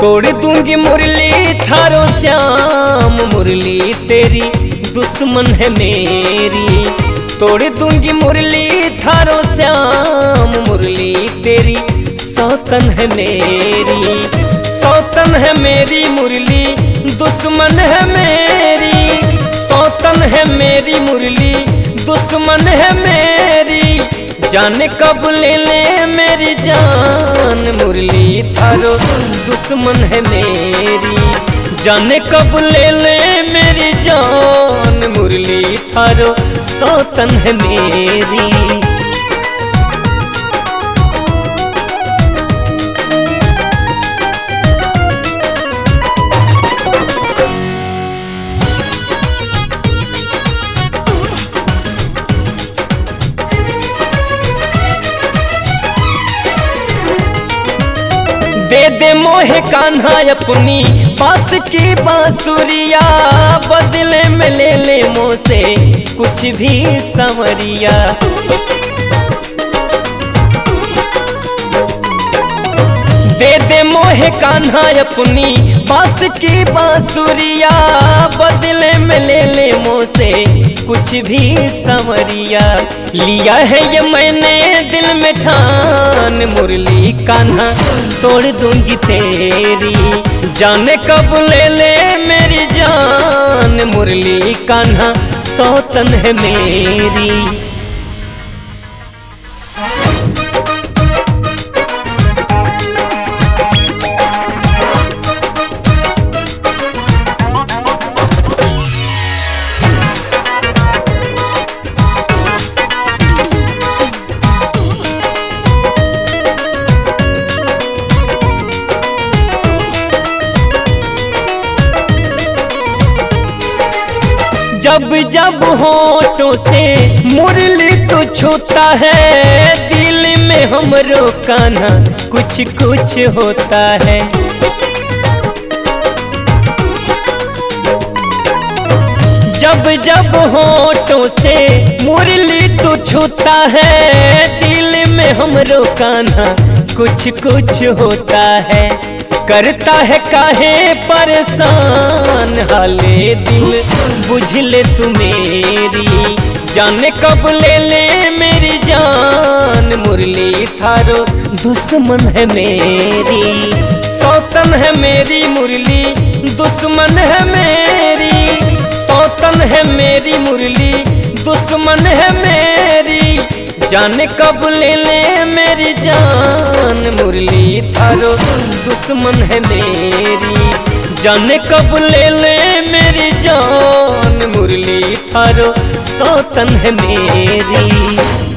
तोड़ दूँगी मुरली, थारो श्याम, मुरली तेरी दुश्मन है मेरी। तोड़ दूँगी मुरली, थारो श्याम, मुरली तेरी सौतन है मेरी। सौतन है मेरी मुरली, दुश्मन है मेरी। सौतन है मेरी मुरली, दुश्मन है मेरी। जाने कब ले ले मेरी जान, मुरली थारो दुश्मन है मेरी। जाने कब ले ले मेरी जान। मुरली थारो सौतन है मेरी। दे मोहे कान्हा अपनी पास की बांसुरिया। बदले में ले ले मोसे कुछ भी संवरिया। मोहे कान्हा अपनी पास की बांसुरिया, बदले में ले ले मोसे कुछ भी संवरिया। लिया है ये मैंने दिल में ठान, मुरली कान्हा तोड़ दूँगी तेरी। जाने कब ले ले मेरी जान, मुरली कान्हा सौतन है मेरी। जब जब होठों से मुरली तो छूता है, दिल में हमरो कान्हा कुछ कुछ होता है। जब जब होठों से मुरली तो छूता है, दिल में हमरो कान्हा कुछ कुछ होता है। करता है काहे परेशान हाले दिल? बुझ ले तू मेरी। जाने कब ले ले मेरी जान। मुरली थारो दुश्मन है मेरी। सौतन है मेरी मुरली, दुश्मन है मेरी। सौतन है मेरी मुरली, दुश्मन है मेरी। जाने कब ले ले मेरी जान। मुरली थारो दुश्मन है मेरी। जाने कब ले ले मेरी जान। मुरली थारो सौतन है मेरी।